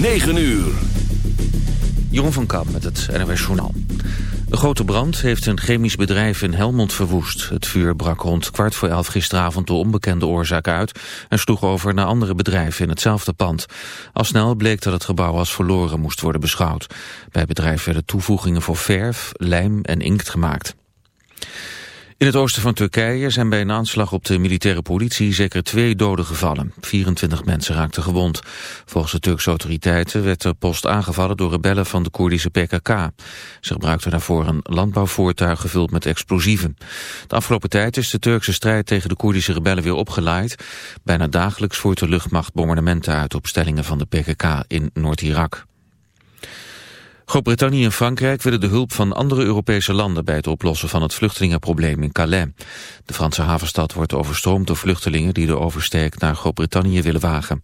9 uur. Jeroen van Kamp met het NWS Journaal. Een grote brand heeft een chemisch bedrijf in Helmond verwoest. Het vuur brak rond kwart voor elf gisteravond door onbekende oorzaak uit... en sloeg over naar andere bedrijven in hetzelfde pand. Al snel bleek dat het gebouw als verloren moest worden beschouwd. Bij het bedrijf werden toevoegingen voor verf, lijm en inkt gemaakt. In het oosten van Turkije zijn bij een aanslag op de militaire politie zeker twee doden gevallen. 24 mensen raakten gewond. Volgens de Turkse autoriteiten werd de post aangevallen door rebellen van de Koerdische PKK. Ze gebruikten daarvoor een landbouwvoertuig gevuld met explosieven. De afgelopen tijd is de Turkse strijd tegen de Koerdische rebellen weer opgeleid. Bijna dagelijks voert de luchtmacht bombardementen uit op stellingen van de PKK in Noord-Irak. Groot-Brittannië en Frankrijk willen de hulp van andere Europese landen bij het oplossen van het vluchtelingenprobleem in Calais. De Franse havenstad wordt overstroomd door vluchtelingen die de oversteek naar Groot-Brittannië willen wagen.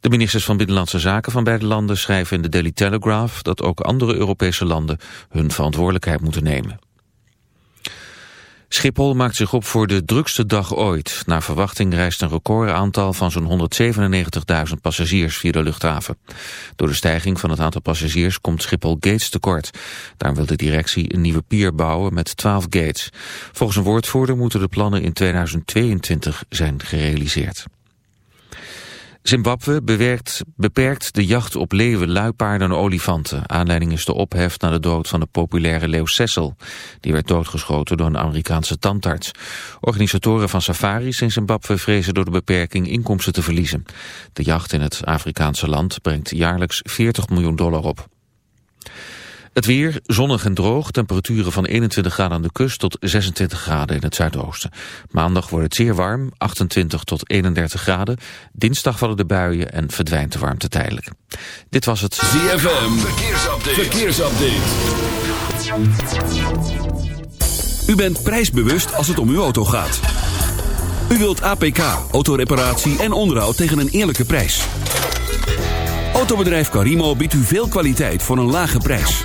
De ministers van Binnenlandse Zaken van beide landen schrijven in de Daily Telegraph dat ook andere Europese landen hun verantwoordelijkheid moeten nemen. Schiphol maakt zich op voor de drukste dag ooit. Naar verwachting reist een recordaantal van zo'n 197.000 passagiers via de luchthaven. Door de stijging van het aantal passagiers komt Schiphol gates tekort. Daarom wil de directie een nieuwe pier bouwen met 12 gates. Volgens een woordvoerder moeten de plannen in 2022 zijn gerealiseerd. Zimbabwe bewerkt, beperkt de jacht op leeuwen, luipaarden en olifanten. Aanleiding is de ophef na de dood van de populaire leeuw Cecil. Die werd doodgeschoten door een Amerikaanse tandarts. Organisatoren van safaris in Zimbabwe vrezen door de beperking inkomsten te verliezen. De jacht in het Afrikaanse land brengt jaarlijks 40 miljoen dollar op. Het weer, zonnig en droog, temperaturen van 21 graden aan de kust tot 26 graden in het zuidoosten. Maandag wordt het zeer warm, 28 tot 31 graden. Dinsdag vallen de buien en verdwijnt de warmte tijdelijk. Dit was het ZFM, verkeersupdate. verkeersupdate. U bent prijsbewust als het om uw auto gaat. U wilt APK, autoreparatie en onderhoud tegen een eerlijke prijs. Autobedrijf Carimo biedt u veel kwaliteit voor een lage prijs.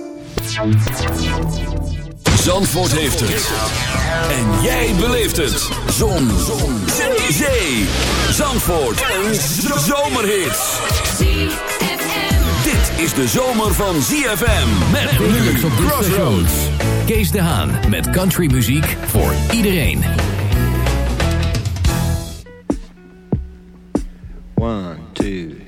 Zandvoort heeft het. En jij beleeft het. Zon. Zon. Zee. Zee. Zandvoort. Een zomerhit. Dit is de zomer van ZFM. Met nu Crossroads. Kees de Haan met countrymuziek voor iedereen. One, two,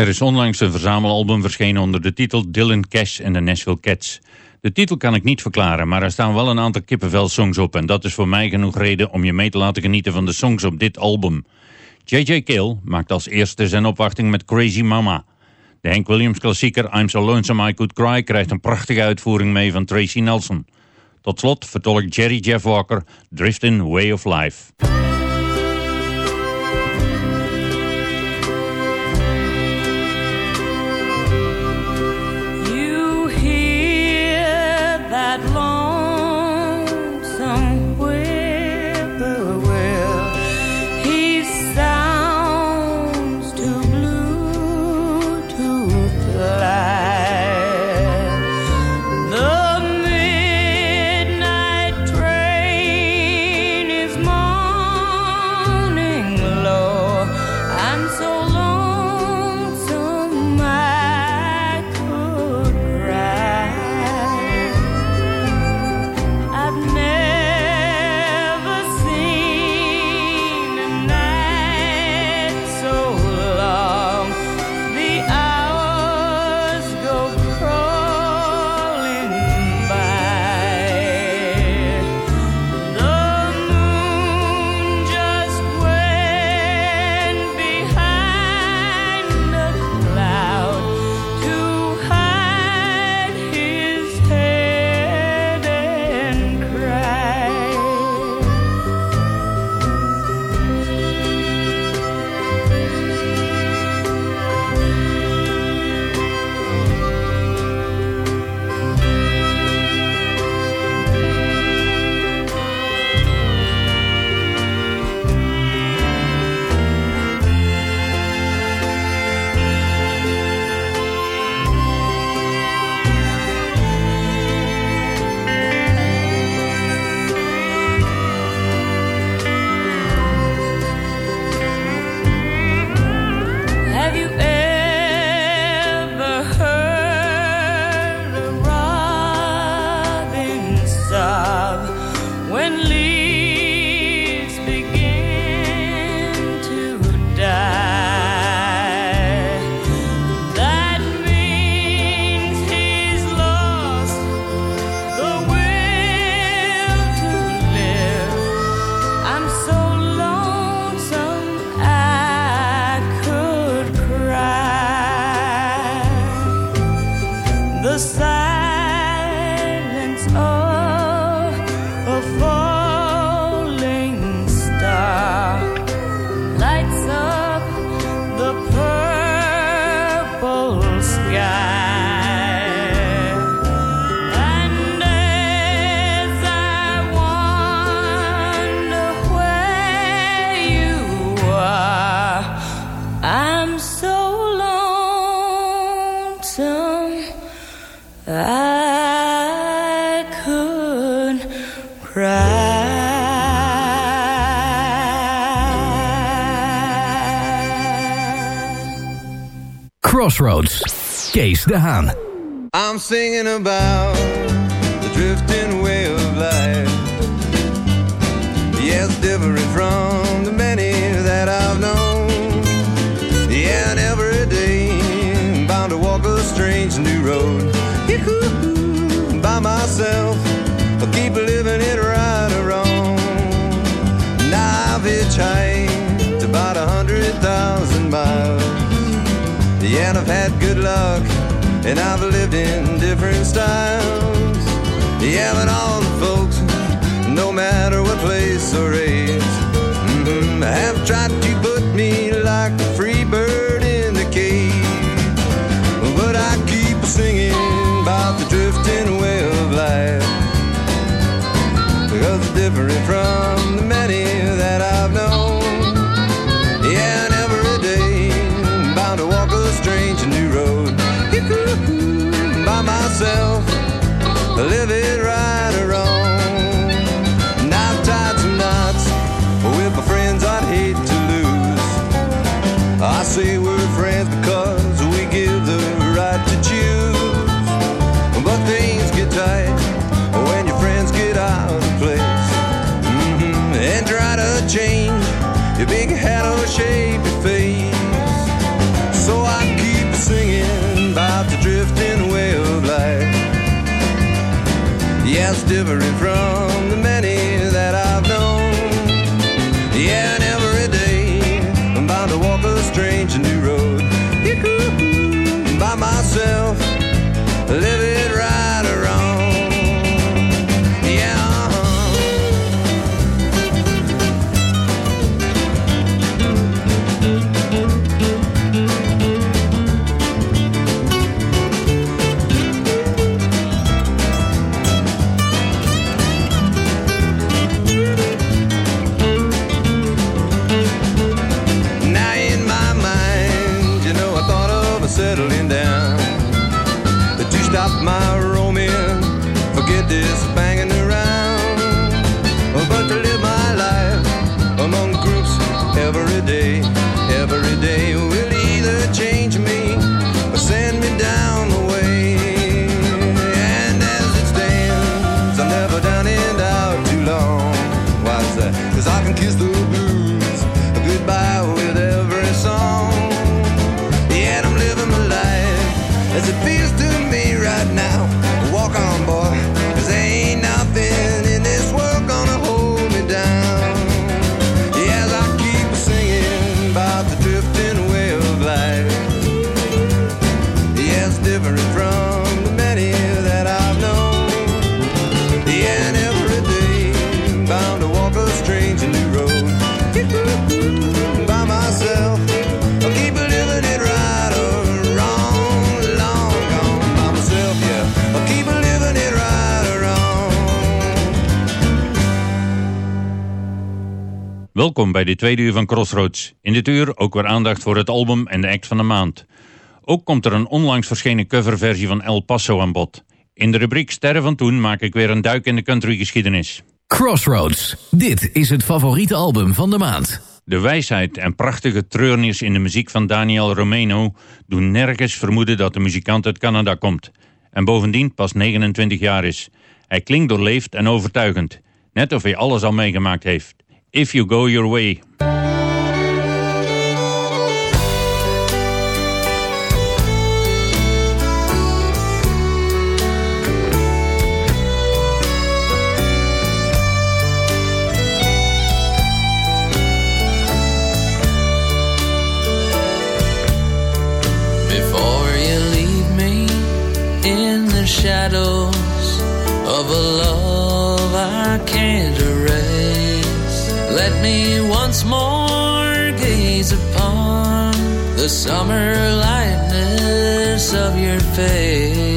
Er is onlangs een verzamelalbum verschenen onder de titel Dylan Cash en de Nashville Cats. De titel kan ik niet verklaren, maar er staan wel een aantal kippenvel-songs op en dat is voor mij genoeg reden om je mee te laten genieten van de songs op dit album. J.J. Cale maakt als eerste zijn opwachting met Crazy Mama. De Hank Williams klassieker I'm So Lonesome I Could Cry krijgt een prachtige uitvoering mee van Tracy Nelson. Tot slot vertolkt Jerry Jeff Walker Driftin' Way of Life. Crossroads. Kees de Haan. I'm singing about the drifting way of life. Yes, different from Yeah, and I've had good luck, and I've lived in different styles. Yeah, but all the folks, no matter what place or age, mm-hmm, have tried to put me like a free bird in the cage. But I keep singing about the drifting way of life. Because it's different from myself, live it right or wrong. And I've tied some knots with my friends I'd hate to lose. I say we're friends because we give the right to choose. But things get tight when your friends get out of place. hmm And try to change your big hat or shape your face. gas different from De tweede uur van Crossroads. In dit uur ook weer aandacht voor het album en de act van de maand. Ook komt er een onlangs verschenen coverversie van El Paso aan bod. In de rubriek Sterren van Toen maak ik weer een duik in de countrygeschiedenis. Crossroads. Dit is het favoriete album van de maand. De wijsheid en prachtige treurnis in de muziek van Daniel Romano doen nergens vermoeden dat de muzikant uit Canada komt. En bovendien pas 29 jaar is. Hij klinkt doorleefd en overtuigend. Net of hij alles al meegemaakt heeft. If You Go Your Way. The summer lightness of your face.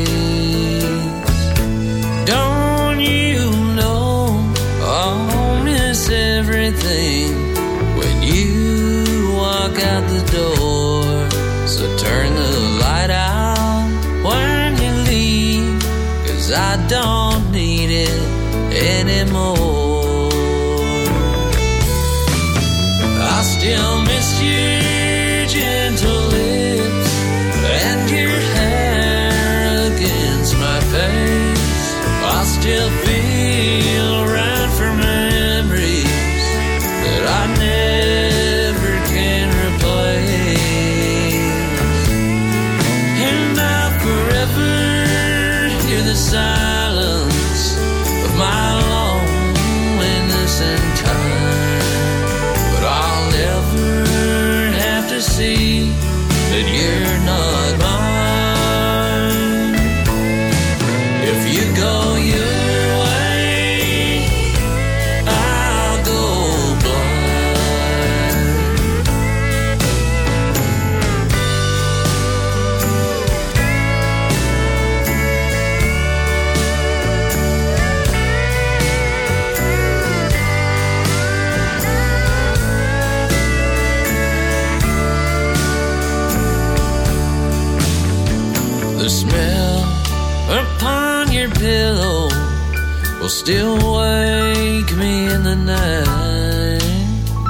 still wake me in the night.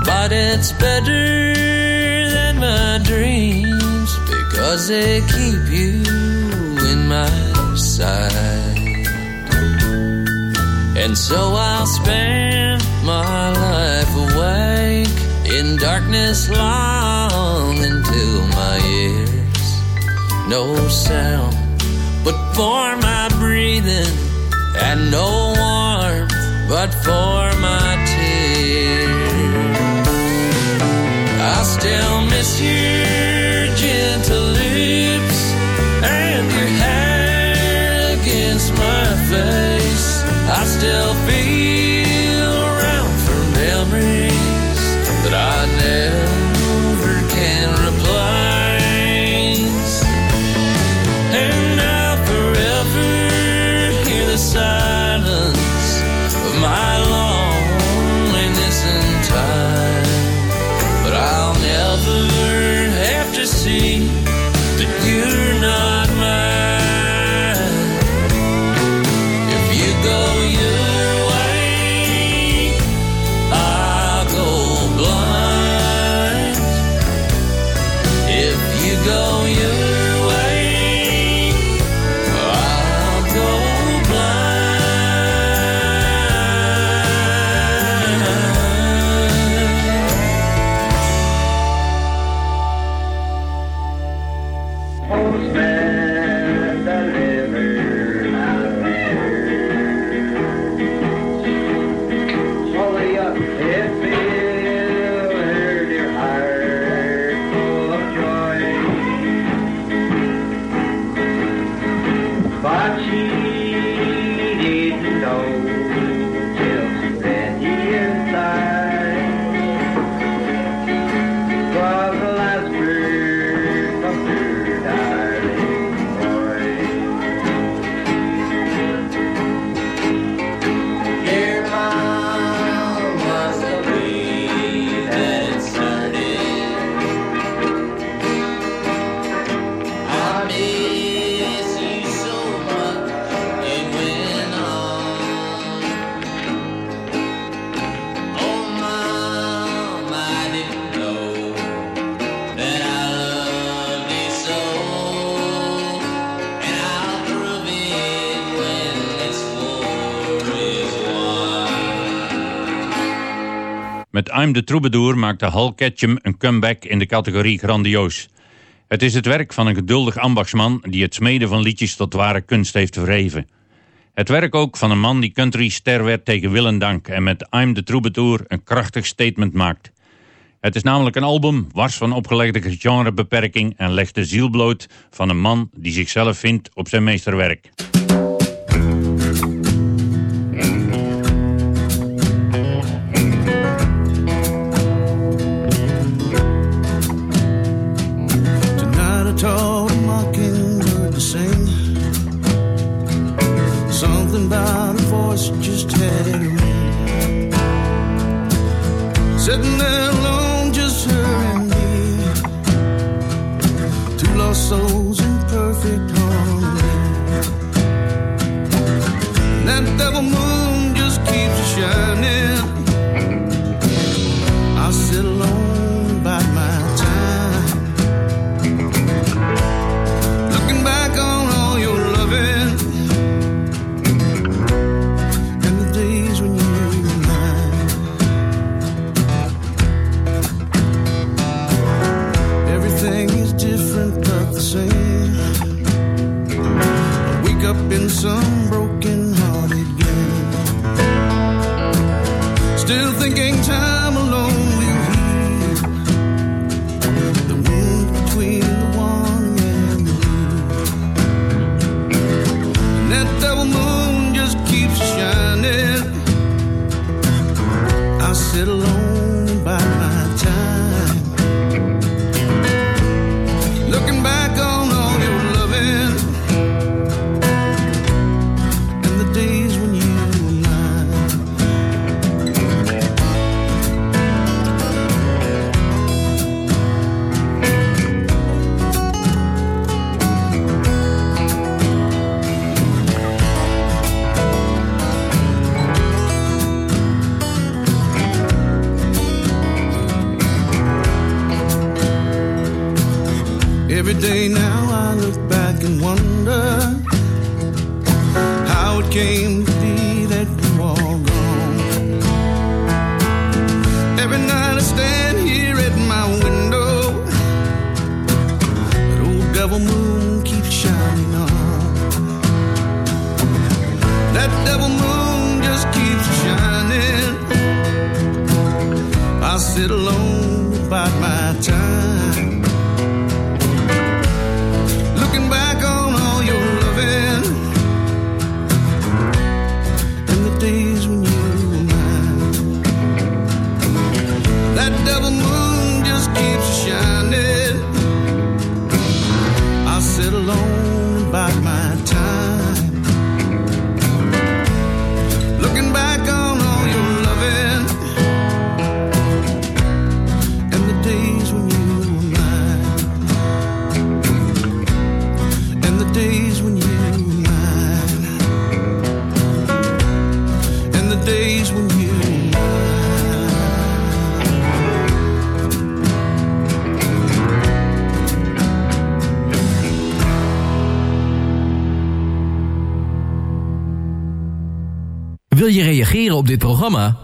But it's better than my dreams because they keep you in my sight. And so I'll spend my life awake in darkness long until my ears. No sound but for my breathing and no but for my tears. I still miss your gentle lips and your hair against my face. I still I'm the Troubadour maakte Hal Ketchum een comeback in de categorie grandioos. Het is het werk van een geduldig ambachtsman die het smeden van liedjes tot ware kunst heeft verheven. Het werk ook van een man die country ster werd tegen wil en dank en met I'm the Troubadour een krachtig statement maakt. Het is namelijk een album wars van opgelegde genrebeperking en legt de ziel bloot van een man die zichzelf vindt op zijn meesterwerk.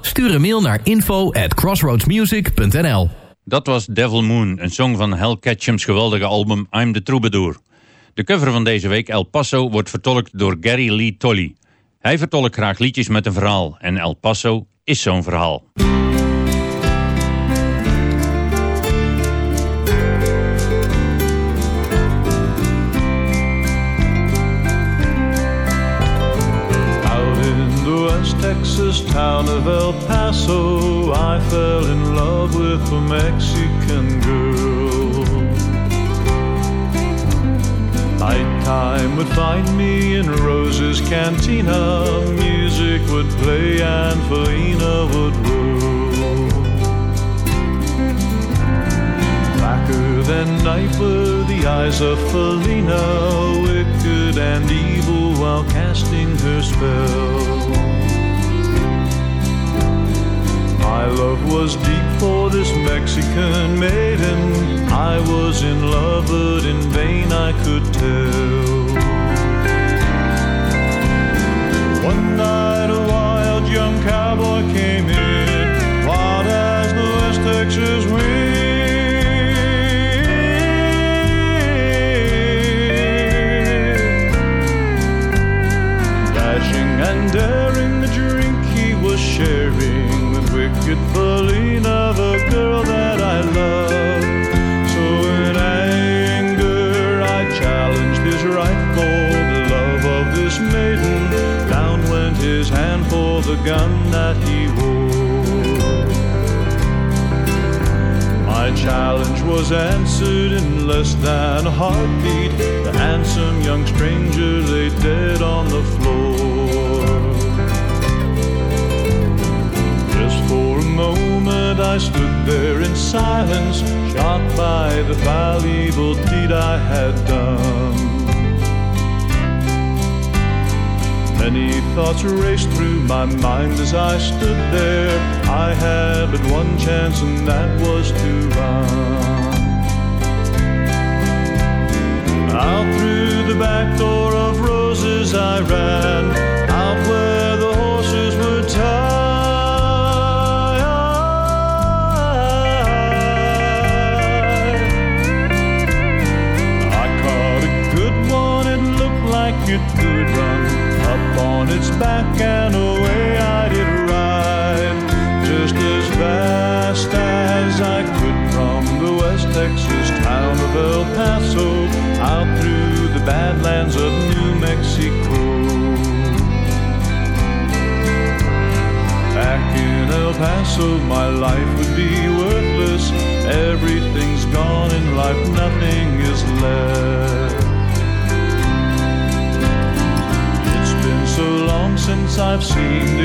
Stuur een mail naar info at crossroadsmusic.nl Dat was Devil Moon, een song van Hal Ketchum's geweldige album I'm the Troubadour. De cover van deze week, El Paso, wordt vertolkt door Gary Lee Tolly. Hij vertolkt graag liedjes met een verhaal en El Paso is zo'n verhaal. Texas town of El Paso, I fell in love with a Mexican girl. Nighttime would find me in Rose's cantina. Music would play and Felina would whirl. Blacker than night were the eyes of Felina, wicked and evil while casting her spell. My love was deep for this Mexican maiden. I was in love, but in vain I could tell. One night a wild young cowboy wicked Felina, the girl that I love. So in anger, I challenged his right for the love of this maiden. Down went his hand for the gun that he wore. My challenge was answered in less than a heartbeat. The handsome young stranger lay dead on the floor. I stood there in silence, shocked by the foul evil deed I had done. Many thoughts raced through my mind as I stood there. I had but one chance, and that was to run. Out through the back door of roses I ran, out where I've seen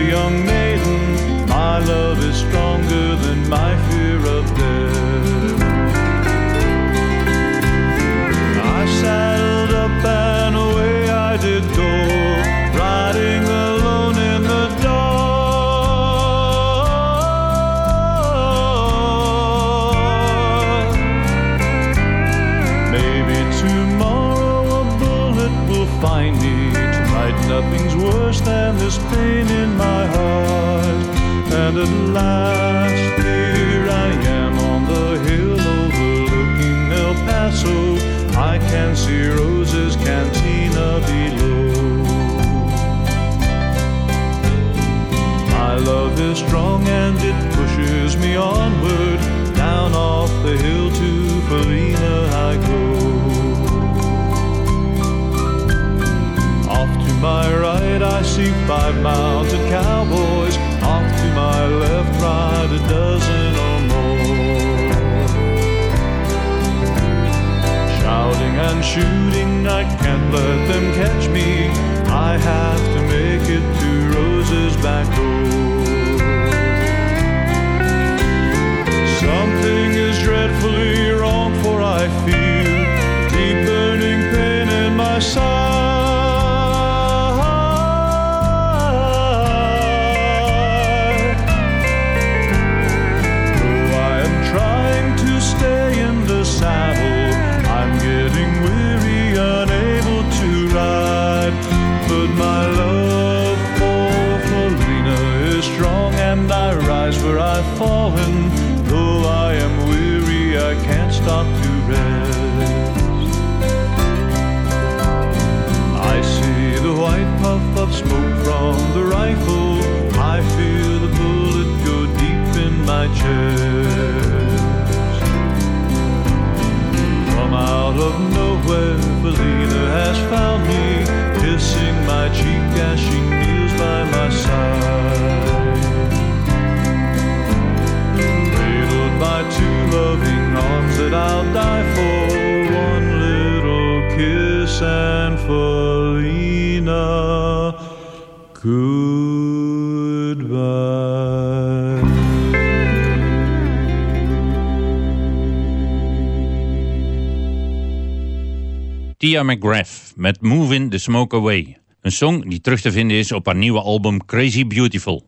Tia McGrath met Moving the Smoke Away. Een song die terug te vinden is op haar nieuwe album Crazy Beautiful.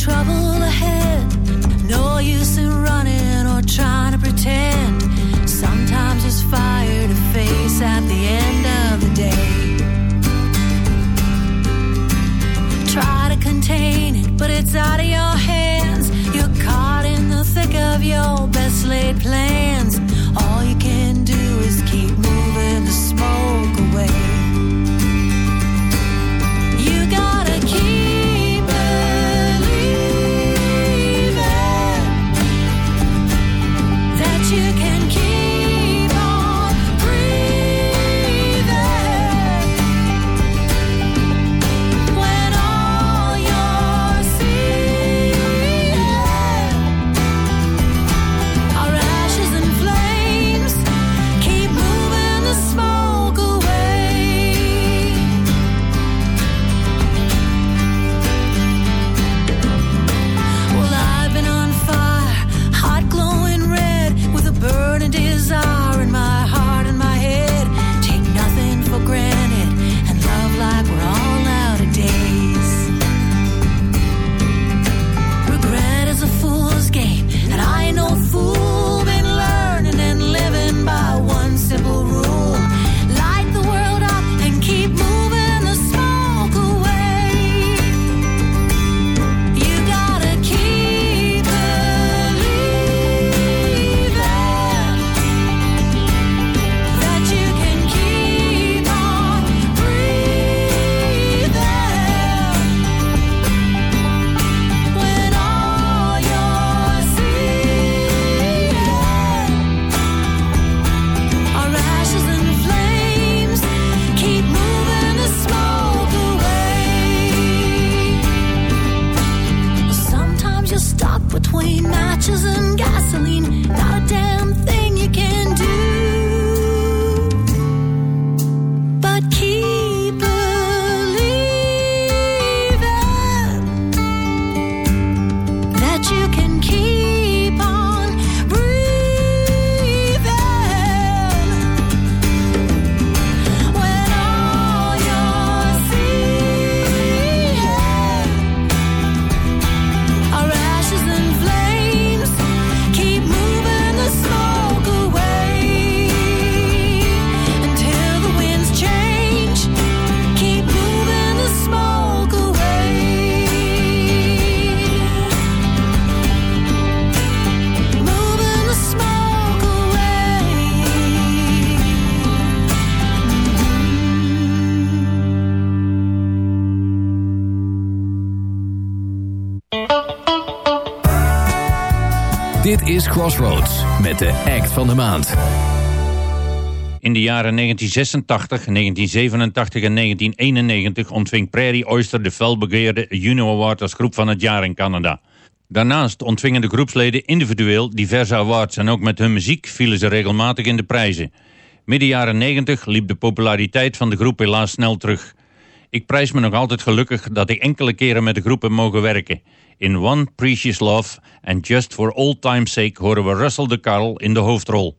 trouble ahead. No use in running or trying to pretend. Sometimes there's fire to face at the end of the day. Try to contain it, but it's out Met de act van de maand. In de jaren 1986, 1987 en 1991 ontving Prairie Oyster de felbegeerde Juno Award als groep van het jaar in Canada. Daarnaast ontvingen de groepsleden individueel diverse awards en ook met hun muziek vielen ze regelmatig in de prijzen. Midden jaren 90 liep de populariteit van de groep helaas snel terug. Ik prijs me nog altijd gelukkig dat ik enkele keren met de groep heb mogen werken. in One Precious Love en Just for Old Time's Sake horen we Russell de Karl in de hoofdrol.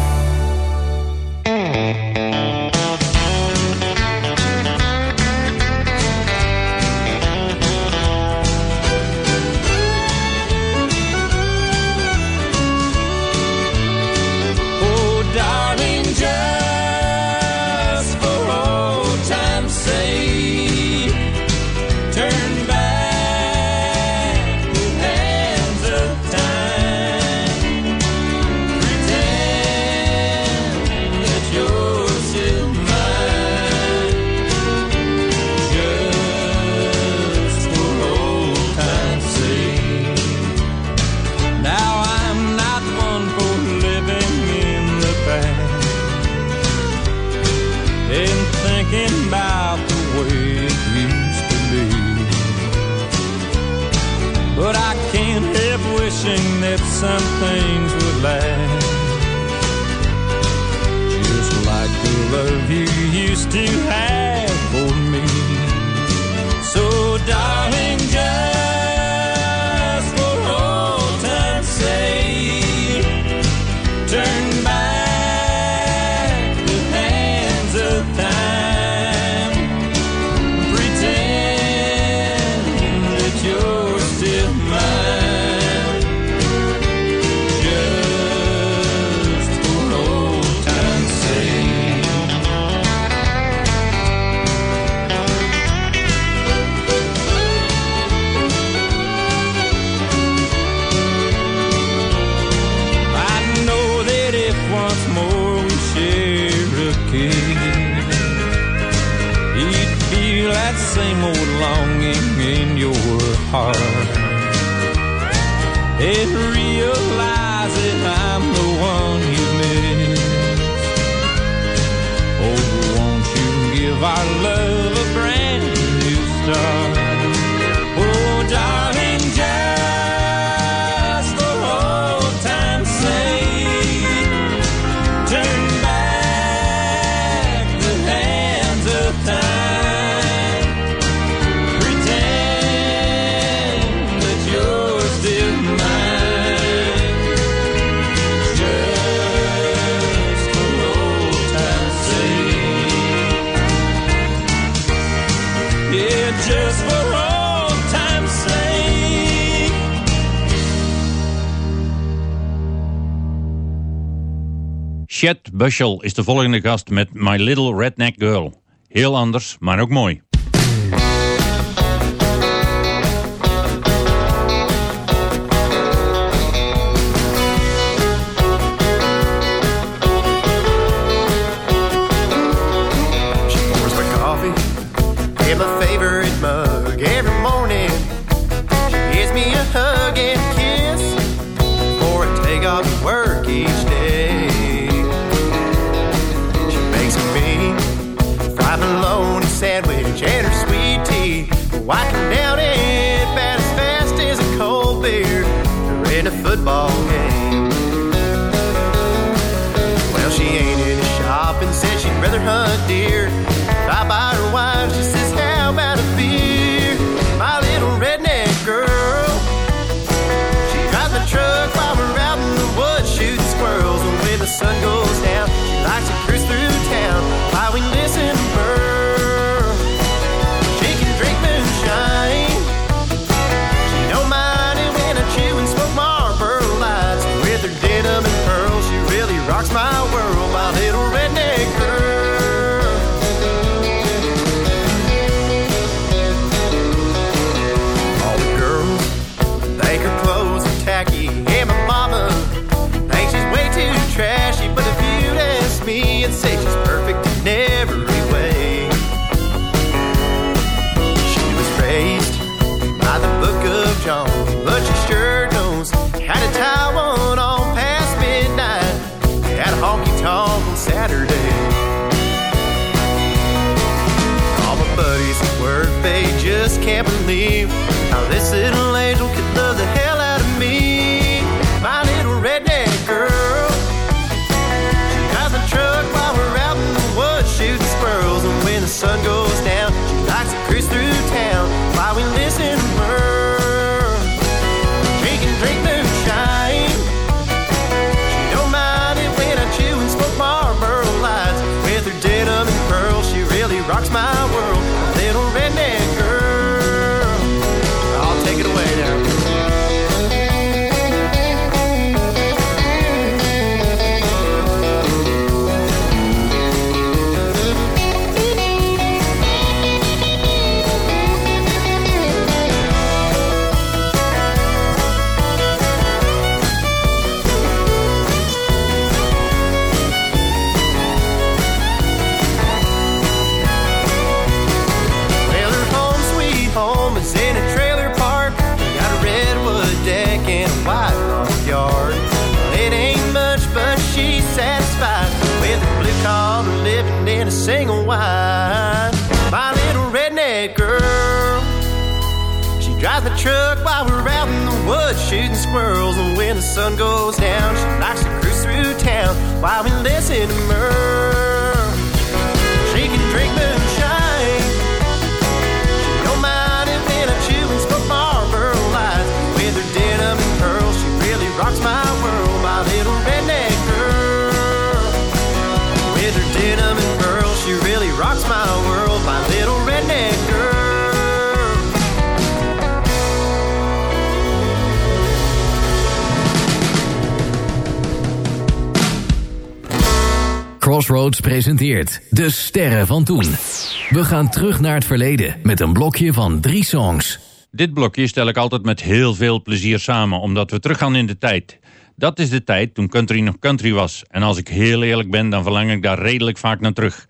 Chet Bushell is de volgende gast met My Little Redneck Girl. Heel anders, maar ook mooi. Can't believe sun goes down, she likes to cruise through town while we listen to her. Crossroads presenteert De Sterren van Toen. We gaan terug naar het verleden met een blokje van drie songs. Dit blokje stel ik altijd met heel veel plezier samen, omdat we teruggaan in de tijd. Dat is de tijd toen country nog country was. En als ik heel eerlijk ben, dan verlang ik daar redelijk vaak naar terug.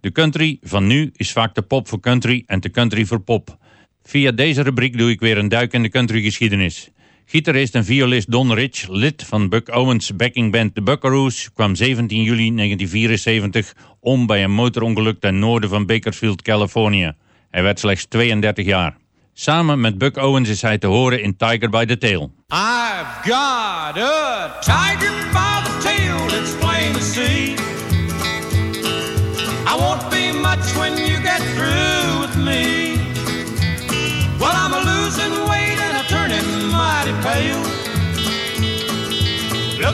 De country van nu is vaak de pop voor country en de country voor pop. Via deze rubriek doe ik weer een duik in de countrygeschiedenis. Gitarist en violist Don Rich, lid van Buck Owens' backing band The Buckaroos, kwam 17 juli 1974 om bij een motorongeluk ten noorden van Bakersfield, Californië. Hij werd slechts 32 jaar. Samen met Buck Owens is hij te horen in Tiger by the Tail. I've got a tiger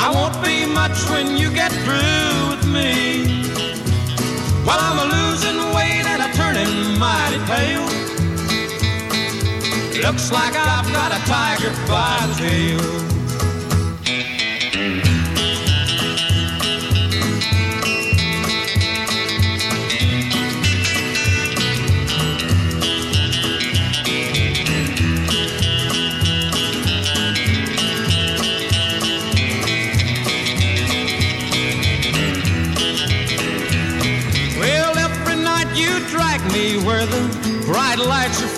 I won't be much when you get through with me. While I'm a losing weight and a turning mighty pale. Looks like I've got a tiger by the tail.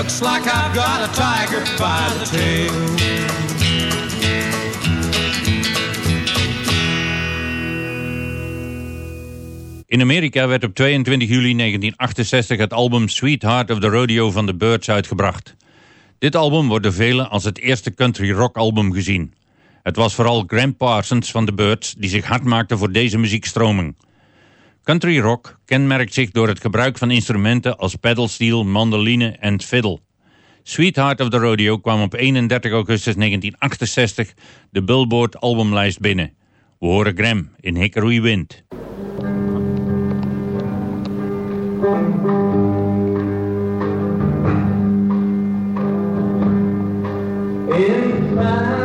Looks like I've got a tiger by the tail. In Amerika werd op 22 juli 1968 het album Sweetheart of the Rodeo van The Birds uitgebracht. Dit album wordt door velen als het eerste country rock album gezien. Het was vooral Graham Parsons van The Birds die zich hard maakte voor deze muziekstroming. Country rock kenmerkt zich door het gebruik van instrumenten als pedalsteel, mandoline en fiddle. Sweetheart of the Rodeo kwam op 31 augustus 1968 de Billboard albumlijst binnen. We horen Graham in Hickory Wind. In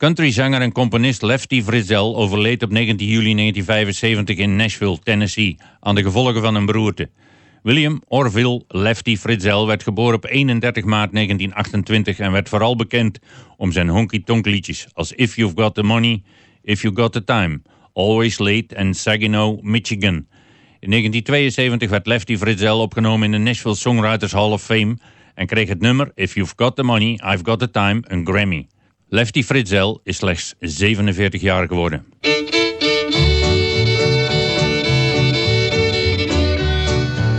Countryzanger en componist Lefty Frizzell overleed op 19 juli 1975 in Nashville, Tennessee, aan de gevolgen van een beroerte. William Orville Lefty Frizzell werd geboren op 31 maart 1928 en werd vooral bekend om zijn honky-tonk liedjes als If You've Got the Money, If You Got the Time, Always Late en Saginaw, Michigan. In 1972 werd Lefty Frizzell opgenomen in de Nashville Songwriters Hall of Fame en kreeg het nummer If You've Got the Money, I've Got the Time een Grammy. Lefty Frizzell is slechts 47 jaar geworden.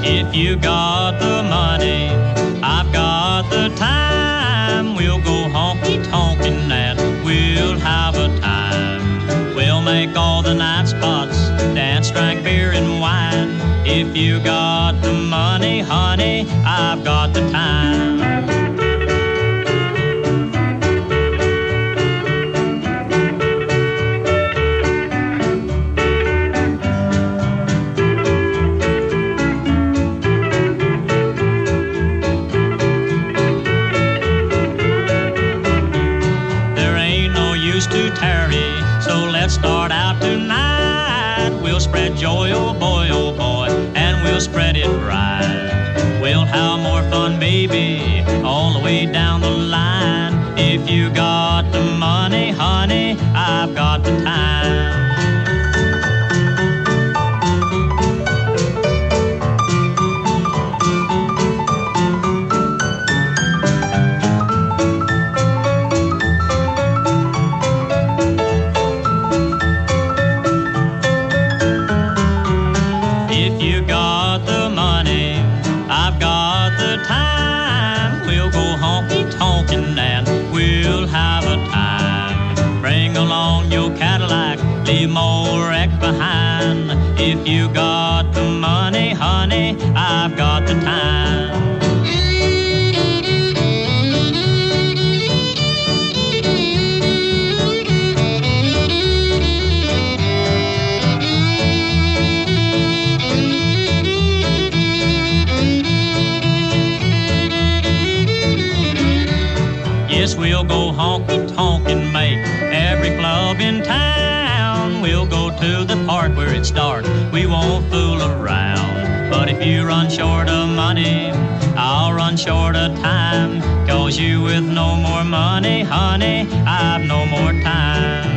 If you got the money, I've got the time. We'll go honky tonkin' and we'll have a time. We'll make all the night spots, dance, drink beer and wine. If you got the money, honey, I've got the time. We won't fool around. But if you run short of money, I'll run short of time. Cause you with no more money, honey, I've no more time.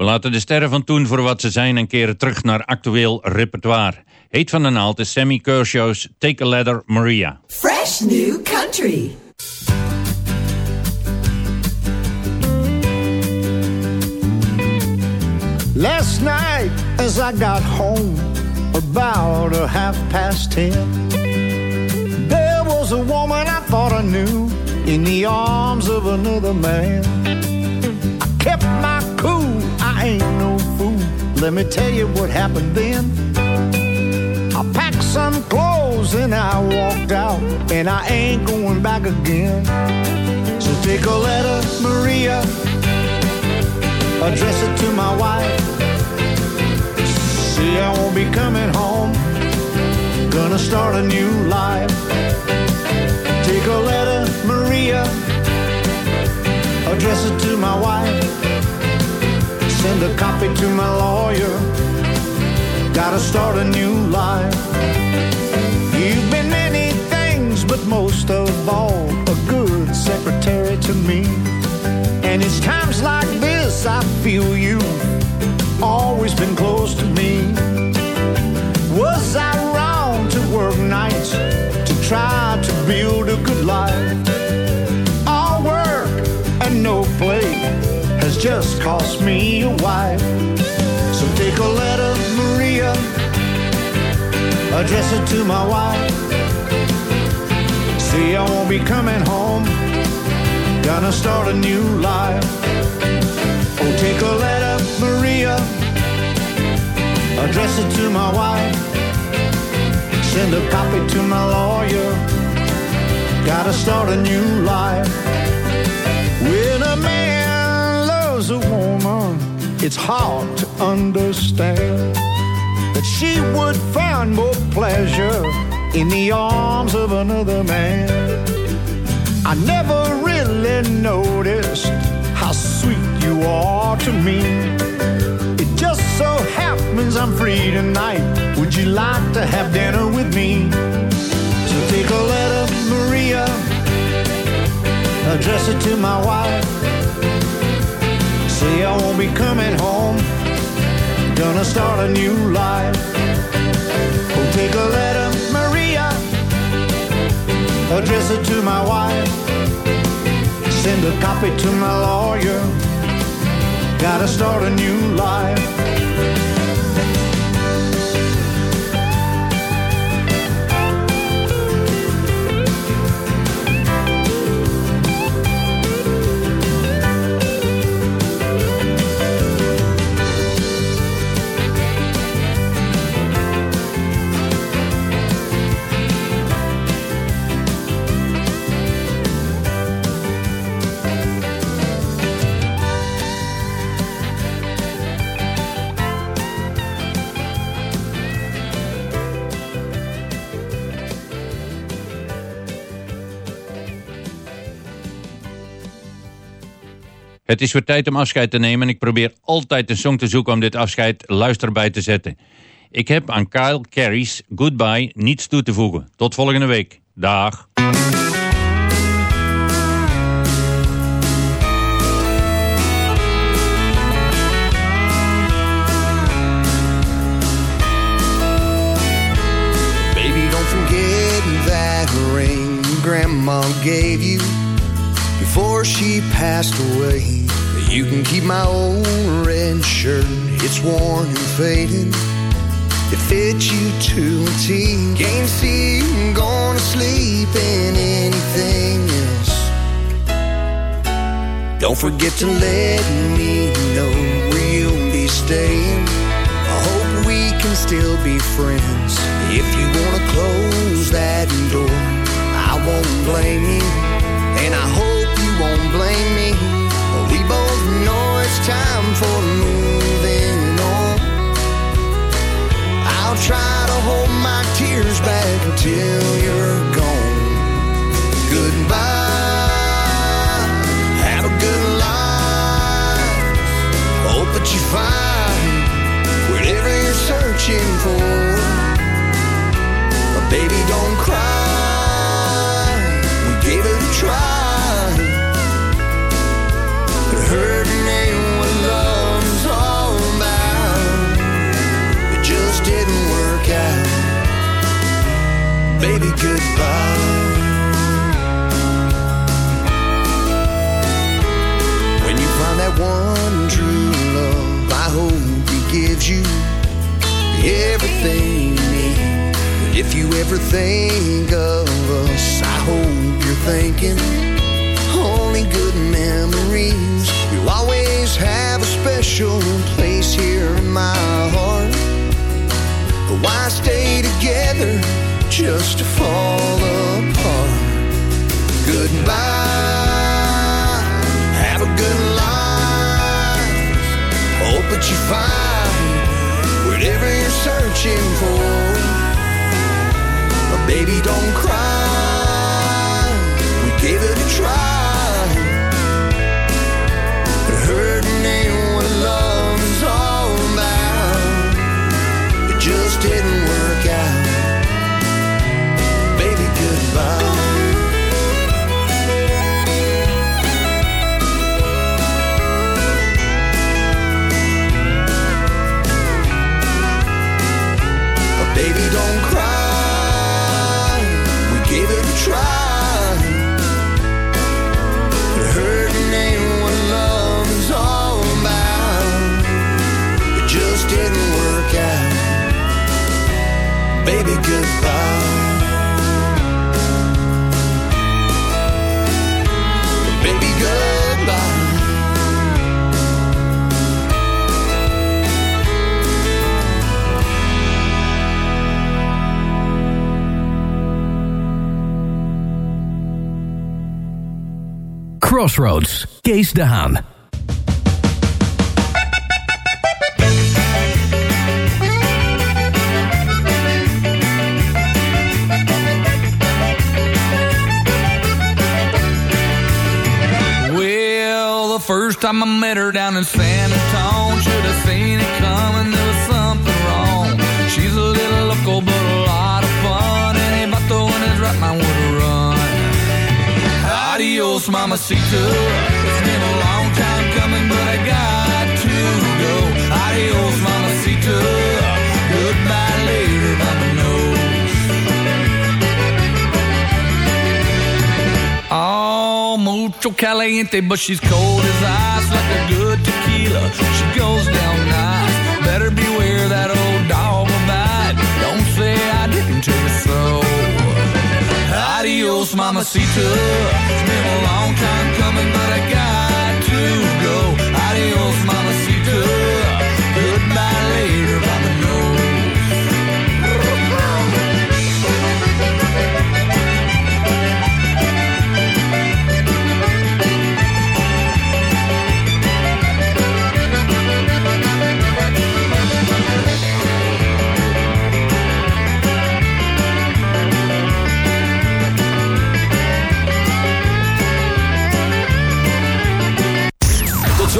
We laten de sterren van toen voor wat ze zijn en keren terug naar actueel repertoire. Heet van de naald is Sammy Kershaw's Take a Ladder Maria. Fresh new country. Last night, as I got home, about a half past ten, there was a woman I thought I knew in the arms of another man. I kept my cool, I ain't no fool. Let me tell you what happened then. I packed some clothes and I walked out, and I ain't going back again. So take a letter, Maria address it to my wife. See, I won't be coming home. Gonna start a new life. Take a. Address it to my wife. Send a copy to my lawyer. Gotta start a new life. You've been many things, but most of all, a good secretary to me. And it's times like this I feel you've cost me a wife. So take a letter, Maria. address it to my wife. See, I won't be coming home. Gonna start a new life. Oh, take a letter, Maria. Address it to my wife. Send a copy to my lawyer. Gotta start a new life. When a man loves a woman, it's hard to understand that she would find more pleasure in the arms of another man. I never really noticed how sweet you are to me. It just so happens I'm free tonight. Would you like to have dinner with me? So take a letter, Maria, address it to my wife. Say I won't be coming home, gonna start a new life. Oh, take a letter, Maria, address it to my wife. Send a copy to my lawyer, gotta start a new life. Het is weer tijd om afscheid te nemen en ik probeer altijd een song te zoeken om dit afscheid luisterbaar te zetten. Ik heb aan Kyle Carey's Goodbye niets toe te voegen. Tot volgende week. Dag. Baby, don't forget that ring Grandma gave you before she passed away. You can keep my old red shirt, it's worn and faded. It fits you to a T. Can't see you going to sleep in anything else. Don't forget to let me know where you'll be staying. I hope we can still be friends. If you wanna close that door, I won't blame you. And I hope Try to hold my tears back until you're gone. Goodbye. Have a good life. Hope that you find whatever you're searching for. But baby, don't cry. We gave it a try. Crossroads, Kees de Haan. Well, the first time I met her down in San Antonio, should have seen it coming. There was something wrong. She's a little local, but a lot of fun. And about the one is right, have run. Adios, mamacita. It's been a long time coming, but I got to go. Adios, mamacita. Goodbye later, mama knows. Oh, mucho caliente, but she's cold as ice, like a good tequila. She goes down nice. Adios, mamacita. It's been a long time coming, but I got to go. Adios, mamacita.